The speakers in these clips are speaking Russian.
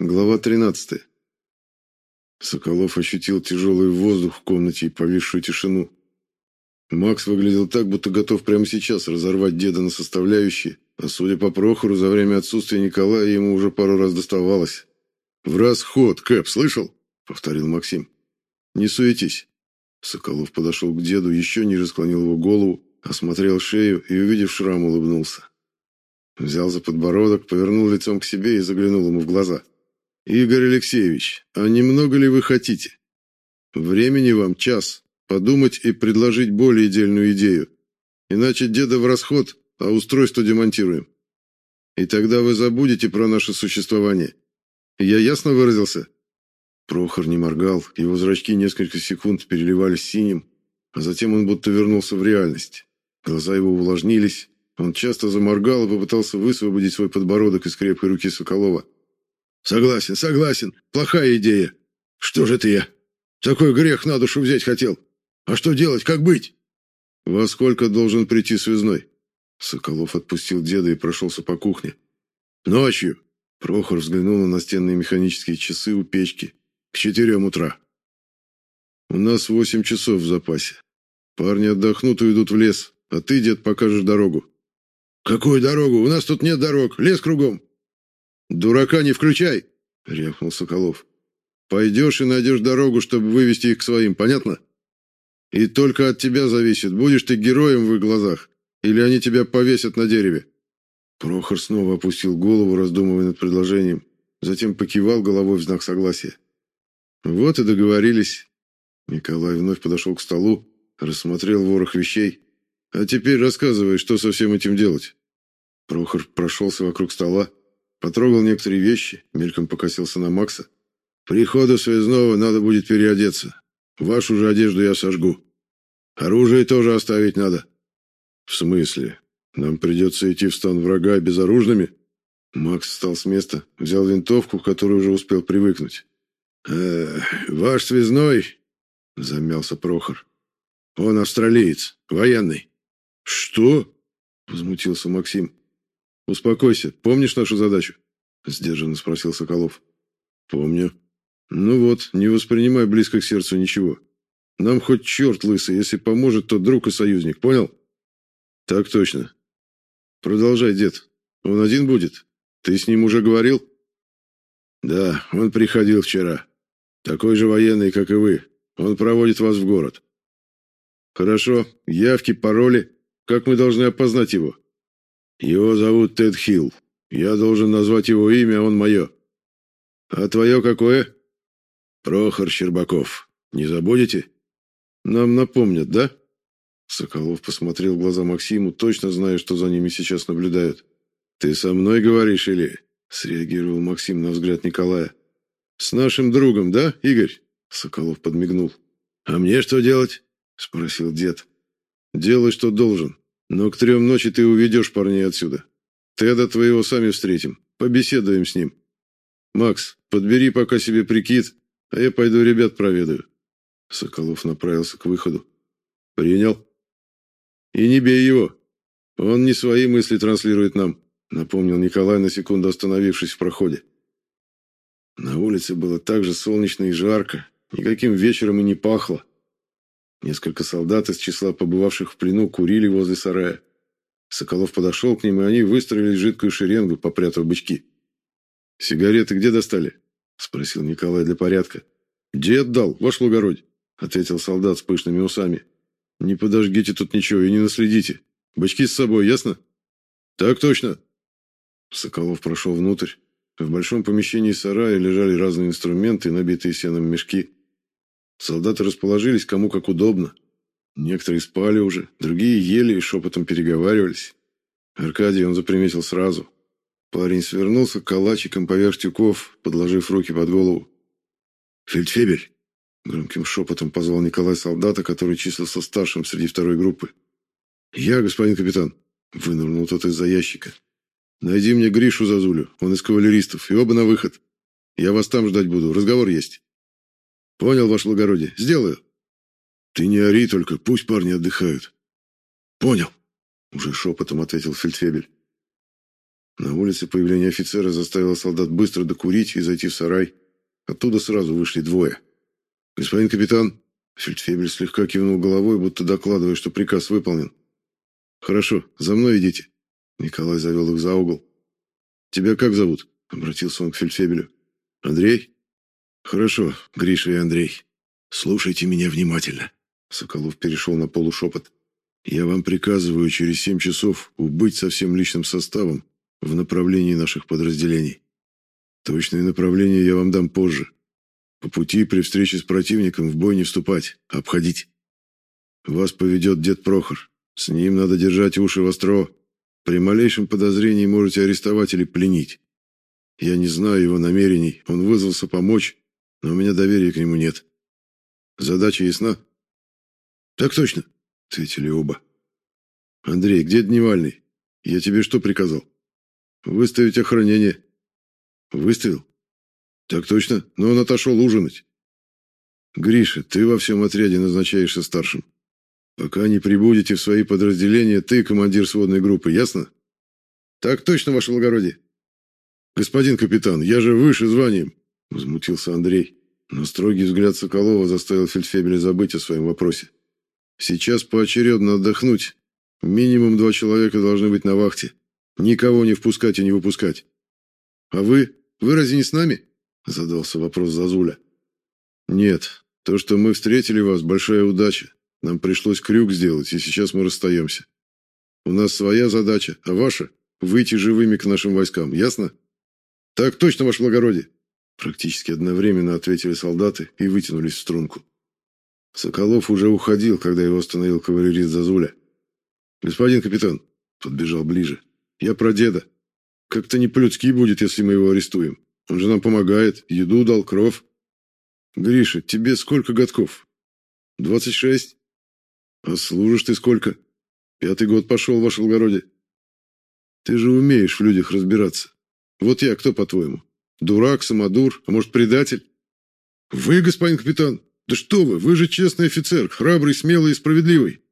Глава 13. Соколов ощутил тяжелый воздух в комнате и повисшую тишину. Макс выглядел так, будто готов прямо сейчас разорвать деда на составляющие, а судя по Прохору, за время отсутствия Николая ему уже пару раз доставалось. «В расход, Кэп, слышал?» — повторил Максим. «Не суетись». Соколов подошел к деду, еще ниже склонил его голову, осмотрел шею и, увидев шрам, улыбнулся. Взял за подбородок, повернул лицом к себе и заглянул ему в глаза. «Игорь Алексеевич, а немного ли вы хотите? Времени вам час. Подумать и предложить более дельную идею. Иначе деда в расход, а устройство демонтируем. И тогда вы забудете про наше существование. Я ясно выразился?» Прохор не моргал, его зрачки несколько секунд переливались синим, а затем он будто вернулся в реальность. Глаза его увлажнились, он часто заморгал и попытался высвободить свой подбородок из крепкой руки Соколова. Согласен, согласен. Плохая идея. Что же это я? Такой грех на душу взять хотел. А что делать, как быть? Во сколько должен прийти связной? Соколов отпустил деда и прошелся по кухне. Ночью. Прохор взглянул на настенные механические часы у печки. К четырем утра. У нас восемь часов в запасе. Парни отдохнут и уйдут в лес, а ты, дед, покажешь дорогу. Какую дорогу? У нас тут нет дорог, лес кругом. «Дурака не включай!» — рявкнул Соколов. «Пойдешь и найдешь дорогу, чтобы вывести их к своим, понятно? И только от тебя зависит, будешь ты героем в их глазах, или они тебя повесят на дереве». Прохор снова опустил голову, раздумывая над предложением, затем покивал головой в знак согласия. «Вот и договорились». Николай вновь подошел к столу, рассмотрел ворох вещей. «А теперь рассказывай, что со всем этим делать». Прохор прошелся вокруг стола, Потрогал некоторые вещи, мельком покосился на Макса. «Приходу связного надо будет переодеться. Вашу же одежду я сожгу. Оружие тоже оставить надо». «В смысле? Нам придется идти в стан врага безоружными?» Макс встал с места, взял винтовку, к которой уже успел привыкнуть. «Э, «Ваш связной...» — замялся Прохор. «Он австралиец, военный». «Что?» — возмутился Максим. «Успокойся. Помнишь нашу задачу?» – сдержанно спросил Соколов. «Помню. Ну вот, не воспринимай близко к сердцу ничего. Нам хоть черт лысый, если поможет, то друг и союзник, понял?» «Так точно. Продолжай, дед. Он один будет? Ты с ним уже говорил?» «Да, он приходил вчера. Такой же военный, как и вы. Он проводит вас в город». «Хорошо. Явки, пароли. Как мы должны опознать его?» Его зовут Тед Хилл. Я должен назвать его имя, он мое. А твое какое? Прохор Щербаков. Не забудете? Нам напомнят, да? Соколов посмотрел в глаза Максиму, точно зная, что за ними сейчас наблюдают. Ты со мной говоришь или? Среагировал Максим на взгляд Николая. С нашим другом, да, Игорь? Соколов подмигнул. А мне что делать? спросил дед. Делай, что должен. Но к трем ночи ты уведешь парней отсюда. Теда твоего сами встретим. Побеседуем с ним. Макс, подбери пока себе прикид, а я пойду ребят проведаю. Соколов направился к выходу. Принял. И не бей его. Он не свои мысли транслирует нам, напомнил Николай на секунду остановившись в проходе. На улице было так же солнечно и жарко, никаким вечером и не пахло. Несколько солдат из числа побывавших в плену курили возле сарая. Соколов подошел к ним, и они выстроились в жидкую шеренгу, попрятав бычки. «Сигареты где достали?» – спросил Николай для порядка. «Дед дал, ваш благородь», – ответил солдат с пышными усами. «Не подожгите тут ничего и не наследите. Бычки с собой, ясно?» «Так точно». Соколов прошел внутрь. В большом помещении сарая лежали разные инструменты, набитые сеном мешки. Солдаты расположились кому как удобно. Некоторые спали уже, другие ели и шепотом переговаривались. Аркадий он заприметил сразу. Парень свернулся калачиком поверх тюков, подложив руки под голову. «Фельдфебель!» — громким шепотом позвал Николай солдата, который числился старшим среди второй группы. «Я, господин капитан!» — вынырнул тот из-за ящика. «Найди мне Гришу Зазулю, он из кавалеристов, и оба на выход. Я вас там ждать буду, разговор есть». Понял, ваше благородие. Сделаю. Ты не ори только, пусть парни отдыхают. Понял. Уже шепотом ответил фельдфебель. На улице появление офицера заставило солдат быстро докурить и зайти в сарай. Оттуда сразу вышли двое. «Господин капитан!» Фельдфебель слегка кивнул головой, будто докладывая, что приказ выполнен. «Хорошо, за мной идите». Николай завел их за угол. «Тебя как зовут?» — обратился он к Фельдфебелю. «Андрей?» «Хорошо, Гриша и Андрей. Слушайте меня внимательно». Соколов перешел на полушепот. «Я вам приказываю через семь часов убыть со всем личным составом в направлении наших подразделений. Точное направление я вам дам позже. По пути при встрече с противником в бой не вступать, а обходить. Вас поведет дед Прохор. С ним надо держать уши востро. При малейшем подозрении можете арестовать или пленить. Я не знаю его намерений, он вызвался помочь, но у меня доверия к нему нет. Задача ясна? Так точно, ответили оба. Андрей, где Дневальный? Я тебе что приказал? Выставить охранение. Выставил? Так точно, но он отошел ужинать. Гриша, ты во всем отряде назначаешься старшим. Пока не прибудете в свои подразделения, ты командир сводной группы, ясно? Так точно, ваше благородие. Господин капитан, я же выше званием, возмутился Андрей, но строгий взгляд Соколова заставил фельдфебеля забыть о своем вопросе. Сейчас поочередно отдохнуть. Минимум два человека должны быть на вахте. Никого не впускать и не выпускать. А вы? Вы разве не с нами? Задался вопрос Зазуля. Нет, то, что мы встретили вас, большая удача. Нам пришлось крюк сделать, и сейчас мы расстаемся. У нас своя задача, а ваша — выйти живыми к нашим войскам, ясно? Так точно, ваше благородие. Практически одновременно ответили солдаты и вытянулись в струнку. Соколов уже уходил, когда его остановил кавалерист Зазуля. «Господин капитан», — подбежал ближе, — «я про деда. Как-то не по-людски будет, если мы его арестуем. Он же нам помогает, еду дал, кров». «Гриша, тебе сколько годков?» «Двадцать шесть». А служишь ты сколько? Пятый год пошел, ваше благородие. Ты же умеешь в людях разбираться. Вот я кто, по-твоему? Дурак, самодур, а может, предатель? Вы, господин капитан? Да что вы, вы же честный офицер, храбрый, смелый и справедливый.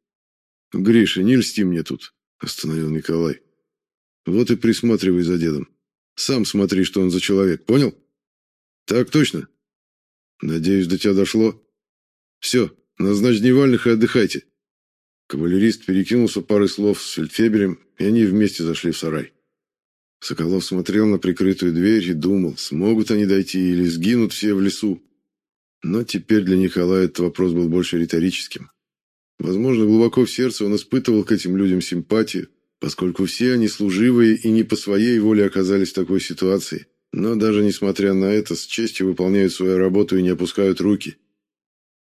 Гриша, не льсти мне тут, остановил Николай. Вот и присматривай за дедом. Сам смотри, что он за человек, понял? Так точно. Надеюсь, до тебя дошло. Все, назначь дневальных и отдыхайте. Кавалерист перекинулся парой слов с фельдфебелем, и они вместе зашли в сарай. Соколов смотрел на прикрытую дверь и думал, смогут они дойти или сгинут все в лесу. Но теперь для Николая этот вопрос был больше риторическим. Возможно, глубоко в сердце он испытывал к этим людям симпатию, поскольку все они служивые и не по своей воле оказались в такой ситуации. Но даже несмотря на это, с честью выполняют свою работу и не опускают руки.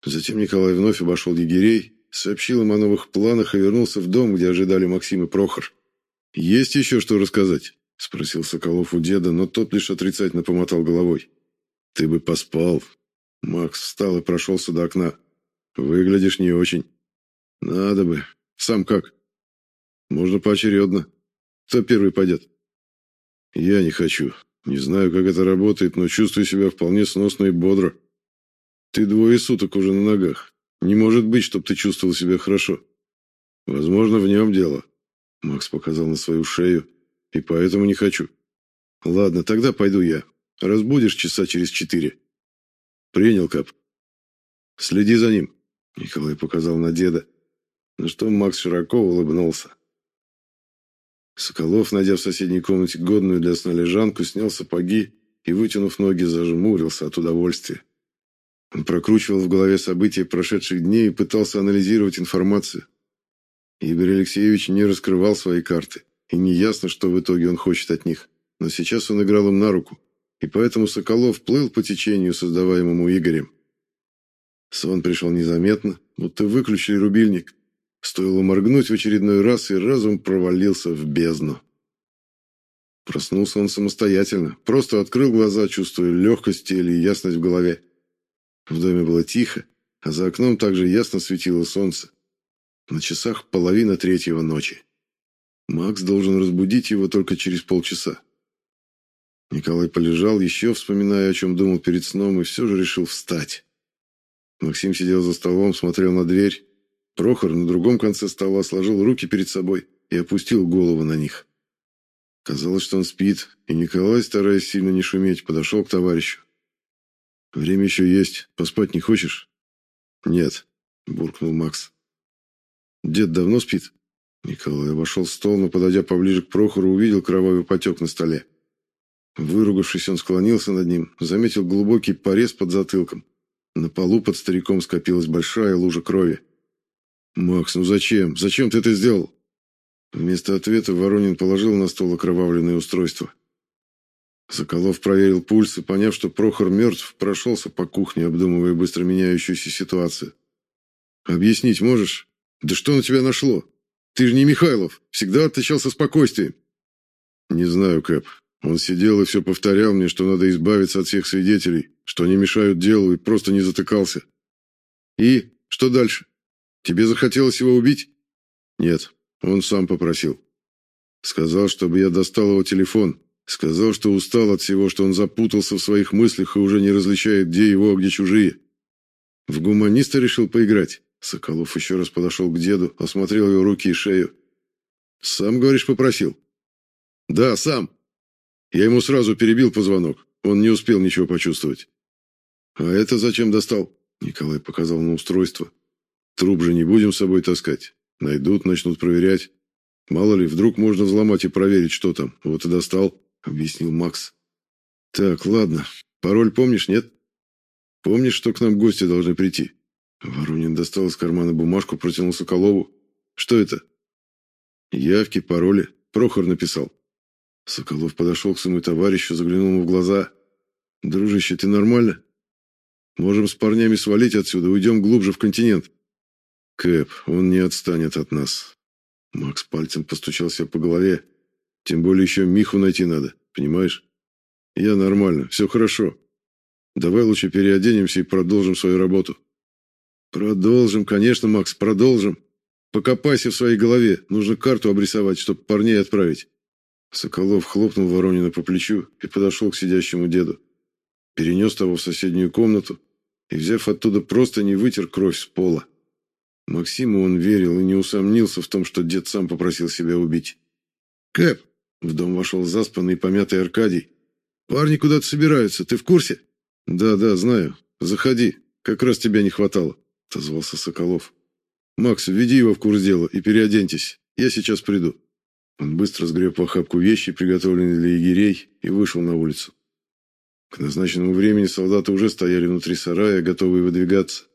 Затем Николай вновь обошел егерей сообщил им о новых планах и вернулся в дом, где ожидали Максим и Прохор. «Есть еще что рассказать?» – спросил Соколов у деда, но тот лишь отрицательно помотал головой. «Ты бы поспал». Макс встал и прошелся до окна. «Выглядишь не очень». «Надо бы. Сам как?» «Можно поочередно. Кто первый пойдет?» «Я не хочу. Не знаю, как это работает, но чувствую себя вполне сносно и бодро. Ты двое суток уже на ногах. Не может быть, чтобы ты чувствовал себя хорошо. Возможно, в нем дело. Макс показал на свою шею. И поэтому не хочу. Ладно, тогда пойду я. Разбудишь часа через четыре. Принял, Кап. Следи за ним. Николай показал на деда. На что Макс широко улыбнулся. Соколов, найдя в соседней комнате годную для сна лежанку, снял сапоги и, вытянув ноги, зажмурился от удовольствия. Он прокручивал в голове события прошедших дней и пытался анализировать информацию. Игорь Алексеевич не раскрывал свои карты, и неясно, что в итоге он хочет от них. Но сейчас он играл им на руку, и поэтому Соколов плыл по течению, создаваемому Игорем. Сон пришел незаметно, будто выключили рубильник. Стоило моргнуть в очередной раз, и разум провалился в бездну. Проснулся он самостоятельно, просто открыл глаза, чувствуя легкость или ясность в голове. В доме было тихо, а за окном также ясно светило солнце. На часах половина третьего ночи. Макс должен разбудить его только через полчаса. Николай полежал еще, вспоминая, о чем думал перед сном, и все же решил встать. Максим сидел за столом, смотрел на дверь. Прохор на другом конце стола сложил руки перед собой и опустил голову на них. Казалось, что он спит, и Николай, стараясь сильно не шуметь, подошел к товарищу. «Время еще есть. Поспать не хочешь?» «Нет», — буркнул Макс. «Дед давно спит?» Николай обошел стол, но, подойдя поближе к Прохору, увидел кровавый потек на столе. Выругавшись, он склонился над ним, заметил глубокий порез под затылком. На полу под стариком скопилась большая лужа крови. «Макс, ну зачем? Зачем ты это сделал?» Вместо ответа Воронин положил на стол окровавленное устройство. Соколов проверил пульс и, поняв, что Прохор мертв, прошелся по кухне, обдумывая быстро меняющуюся ситуацию. «Объяснить можешь? Да что на тебя нашло? Ты же не Михайлов, всегда отличался спокойствием». «Не знаю, Кэп. Он сидел и все повторял мне, что надо избавиться от всех свидетелей, что они мешают делу, и просто не затыкался». «И? Что дальше? Тебе захотелось его убить?» «Нет, он сам попросил. Сказал, чтобы я достал его телефон. Сказал, что устал от всего, что он запутался в своих мыслях и уже не различает, где его, а где чужие. В гуманиста решил поиграть. Соколов еще раз подошел к деду, осмотрел его руки и шею. «Сам, говоришь, попросил?» «Да, сам. Я ему сразу перебил позвонок. Он не успел ничего почувствовать». «А это зачем достал?» Николай показал на устройство. «Труп же не будем с собой таскать. Найдут, начнут проверять. Мало ли, вдруг можно взломать и проверить, что там. Вот и достал, объяснил Макс. Так, ладно. Пароль помнишь, нет? Помнишь, что к нам гости должны прийти? Воронин достал из кармана бумажку, протянул Соколову. Что это? Явки, пароли. Прохор написал. Соколов подошел к своему товарищу, заглянул ему в глаза. «Дружище, ты нормально? Можем с парнями свалить отсюда, уйдем глубже в континент». Кэп, он не отстанет от нас. Макс пальцем постучал себя по голове. Тем более еще Миху найти надо, понимаешь? Я нормально, все хорошо. Давай лучше переоденемся и продолжим свою работу. Продолжим, конечно, Макс, продолжим. Покопайся в своей голове, нужно карту обрисовать, чтобы парней отправить. Соколов хлопнул Воронина по плечу и подошел к сидящему деду. Перенес того в соседнюю комнату и, взяв оттуда просто не вытер кровь с пола. Максиму он верил и не усомнился в том, что дед сам попросил себя убить. «Кэп!» — в дом вошел заспанный и помятый Аркадий. «Парни куда-то собираются, ты в курсе?» «Да, да, знаю. Заходи. Как раз тебя не хватало», — отозвался Соколов. «Макс, введи его в курс дела и переоденьтесь. Я сейчас приду». Он быстро сгреб в охапку вещи, приготовленные для егерей, и вышел на улицу. К назначенному времени солдаты уже стояли внутри сарая, готовые выдвигаться.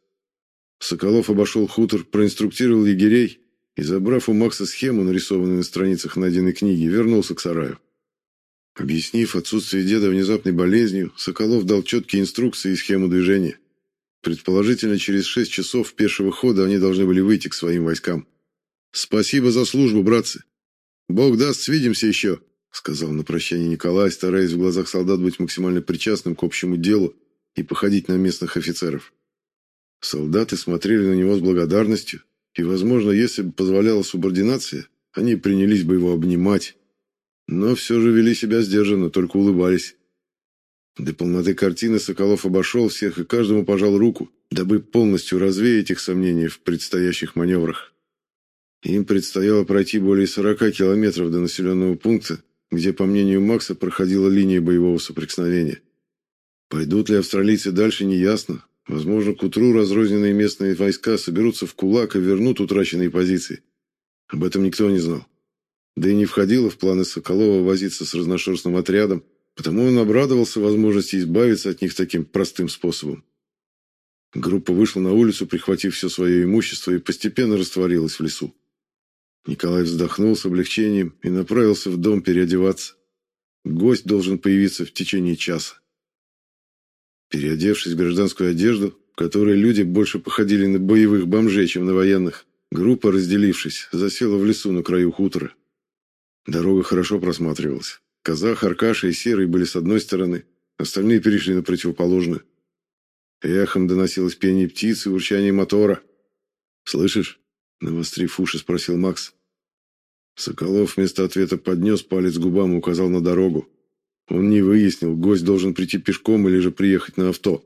Соколов обошел хутор, проинструктировал егерей и, забрав у Макса схему, нарисованную на страницах найденной книги, вернулся к сараю. Объяснив отсутствие деда внезапной болезнью, Соколов дал четкие инструкции и схему движения. Предположительно, через шесть часов пешего хода они должны были выйти к своим войскам. «Спасибо за службу, братцы! Бог даст, свидимся еще!» сказал на прощание Николай, стараясь в глазах солдат быть максимально причастным к общему делу и походить на местных офицеров. Солдаты смотрели на него с благодарностью, и, возможно, если бы позволяла субординация, они принялись бы его обнимать. Но все же вели себя сдержанно, только улыбались. До полноты картины Соколов обошел всех и каждому пожал руку, дабы полностью развеять их сомнения в предстоящих маневрах. Им предстояло пройти более 40 километров до населенного пункта, где, по мнению Макса, проходила линия боевого соприкосновения. Пойдут ли австралийцы дальше, неясно, Возможно, к утру разрозненные местные войска соберутся в кулак и вернут утраченные позиции. Об этом никто не знал. Да и не входило в планы Соколова возиться с разношерстным отрядом, потому он обрадовался возможности избавиться от них таким простым способом. Группа вышла на улицу, прихватив все свое имущество, и постепенно растворилась в лесу. Николай вздохнул с облегчением и направился в дом переодеваться. Гость должен появиться в течение часа. Переодевшись в гражданскую одежду, в которой люди больше походили на боевых бомжей, чем на военных, группа, разделившись, засела в лесу на краю хутора. Дорога хорошо просматривалась. Казах, Аркаша и Серый были с одной стороны, остальные перешли на противоположную. Эхом доносилось пение птиц и урчание мотора. «Слышишь?» — навострив уши, спросил Макс. Соколов вместо ответа поднес палец к губам и указал на дорогу. Он не выяснил, гость должен прийти пешком или же приехать на авто.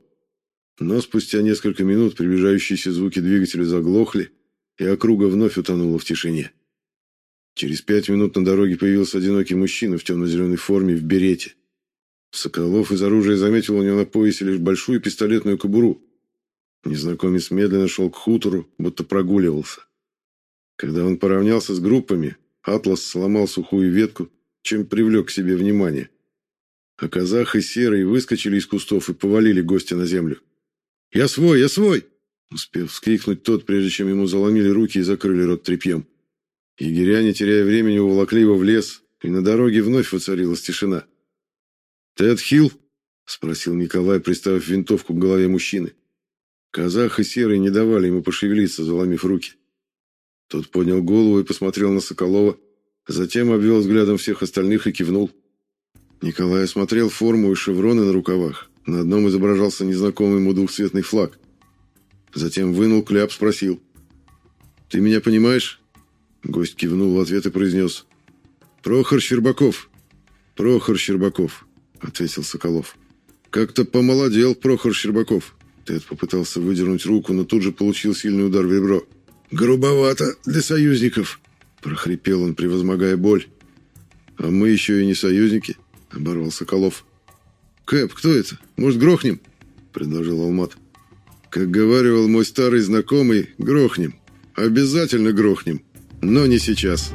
Но спустя несколько минут приближающиеся звуки двигателя заглохли, и округа вновь утонула в тишине. Через пять минут на дороге появился одинокий мужчина в темно-зеленой форме в берете. Соколов из оружия заметил у него на поясе лишь большую пистолетную кобуру. Незнакомец медленно шел к хутору, будто прогуливался. Когда он поравнялся с группами, Атлас сломал сухую ветку, чем привлек к себе внимание. А казах и серый выскочили из кустов и повалили гостя на землю. «Я свой, я свой!» Успев вскрикнуть тот, прежде чем ему заломили руки и закрыли рот тряпьем. Егеря, не теряя времени, уволокли его в лес, и на дороге вновь воцарилась тишина. «Ты отхил?» — спросил Николай, приставив винтовку к голове мужчины. Казах и Серый не давали ему пошевелиться, заломив руки. Тот поднял голову и посмотрел на Соколова, затем обвел взглядом всех остальных и кивнул. Николай осмотрел форму и шевроны на рукавах. На одном изображался незнакомый ему двухцветный флаг. Затем вынул кляп, спросил. «Ты меня понимаешь?» Гость кивнул в ответ и произнес. «Прохор Щербаков». «Прохор Щербаков», — ответил Соколов. «Как-то помолодел Прохор Щербаков». Тед попытался выдернуть руку, но тут же получил сильный удар в ребро. «Грубовато для союзников», — прохрипел он, превозмогая боль. «А мы еще и не союзники», — оборвал Соколов. «Кэп, кто это? Может, грохнем?» — предложил Алмат. «Как говаривал мой старый знакомый, грохнем. Обязательно грохнем. Но не сейчас.